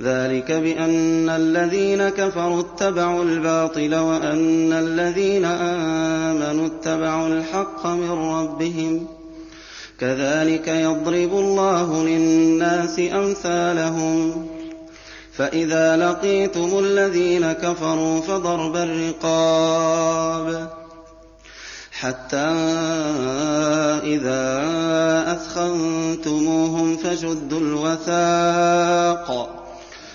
ذلك بأن الذين كفروا اتبعوا الباطل وأن الذين آمنوا اتبعوا الحق من ربهم كذلك يضرب الله للناس أمثالهم فإذا لقيتم الذين كفروا فضرب الرقاب حتى إذا أثخنتموهم فشدوا الوثاق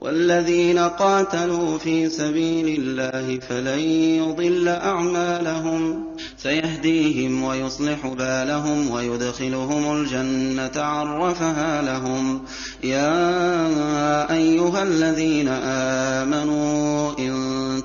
والذين قاتلوا في سبيل الله فلن يضل أعمالهم. سيهديهم ويصلح بالهم ويدخلهم الجنة عرفها لهم. يا أيها الذين آمنوا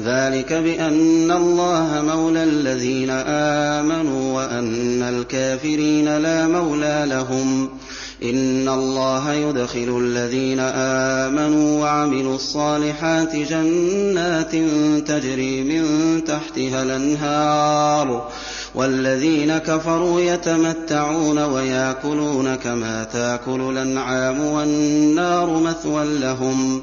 ذلك بأن الله مولى الذين آمنوا وأن الكافرين لا مولى لهم. إن الله يدخل الذين آمنوا وعملوا الصالحات جنات تجري من تحتها الأنهار. والذين كفروا يتمتعون ويأكلون كما تأكل الأنعام والنار مثوى لهم.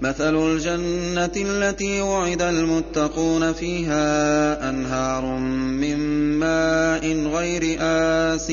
مثل الجنة التي وعد المتقون فيها أنهار من ماء غير آسٍ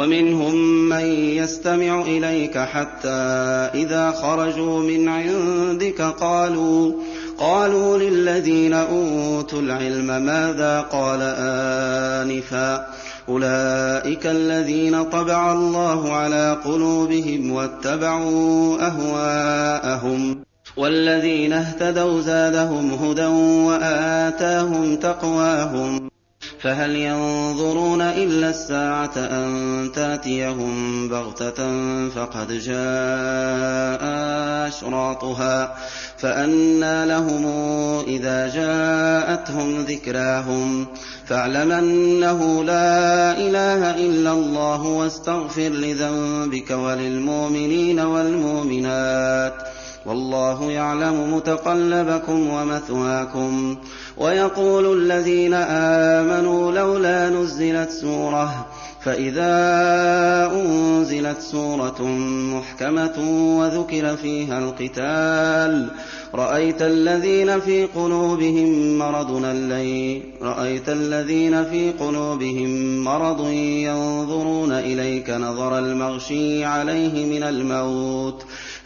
ومنهم من يستمع إليك حتى إذا خرجوا من عندك قالوا قالوا للذين أوتوا العلم ماذا قال آنفا؟ أولئك الذين طبع الله على قلوبهم واتبعوا أهواءهم. والذين اهتدوا زادهم هدى وآتاهم تقواهم. فهل ينظرون إلا الساعة أن تأتيهم بغتة فقد جاء أشراطها فأنى لهم إذا جاءتهم ذكراهم فاعلم أنه لا إله إلا الله واستغفر لذنبك وللمؤمنين والمؤمنات والله يعلم متقلبكم ومثواكم ويقول الذين آمنوا لولا نزلت سورة فإذا أنزلت سورة محكمة وذكر فيها القتال رأيت الذين في قلوبهم مرض الذي رأيت الذين في قلوبهم مرض ينظرون إليك نظر المغشي عليه من الموت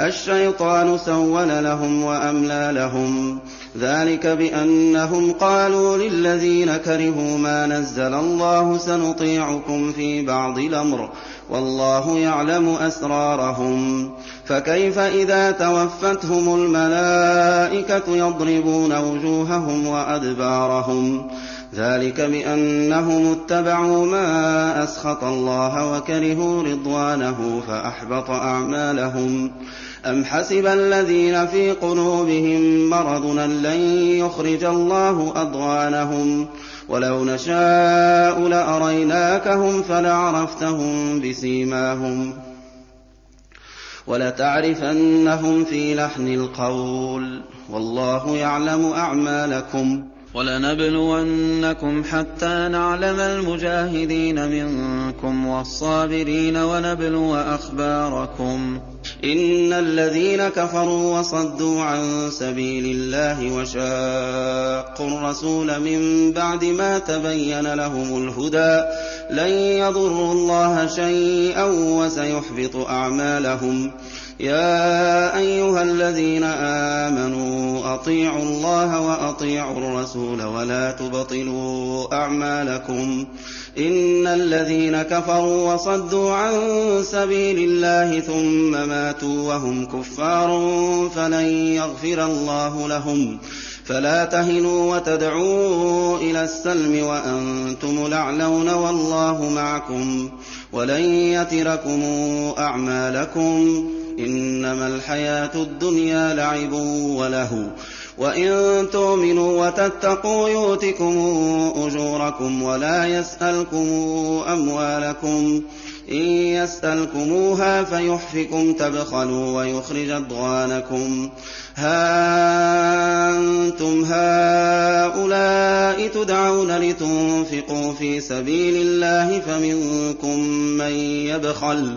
الشيطان سول لهم وأملى لهم. ذلك بأنهم قالوا للذين كرهوا ما نزل الله سنطيعكم في بعض الأمر والله يعلم أسرارهم. فكيف إذا توفتهم الملائكة يضربون وجوههم وأدبارهم؟ ذلك بأنهم اتبعوا ما أسخط الله وكرهوا رضوانه فأحبط أعمالهم. أم حسب الذين في قلوبهم مرض أن لن يخرج الله أضغانهم؟ ولو نشاء لأريناكهم فلعرفتهم بسيماهم. ولتعرفنهم في لحن القول. والله يعلم أعمالكم. ولنبلونكم حتى نعلم المجاهدين منكم والصابرين ونبلو أخباركم. إن الذين كفروا وصدوا عن سبيل الله وشاقوا الرسول من بعد ما تبين لهم الهدى لن يضروا الله شيئا وسيحبط أعمالهم. يا أيها الذين آمنوا أطيعوا الله وأطيعوا الرسول ولا تبطلوا أعمالكم. إن الذين كفروا وصدوا عن سبيل الله ثم ماتوا وهم كفار فلن يغفر الله لهم. فلا تهنوا وتدعوا إلى السلم وأنتم الأعلون والله معكم. ولن يتركم أعمالكم. إنما الحياة الدنيا لعب ولهو وإن تؤمنوا وتتقوا يؤتكم أجوركم ولا يسألكم أموالكم. إن يسألكموها فيحفكم تبخلوا ويخرج أضغانكم. ها أنتم هؤلاء تدعون لتنفقوا في سبيل الله فمنكم من يبخل.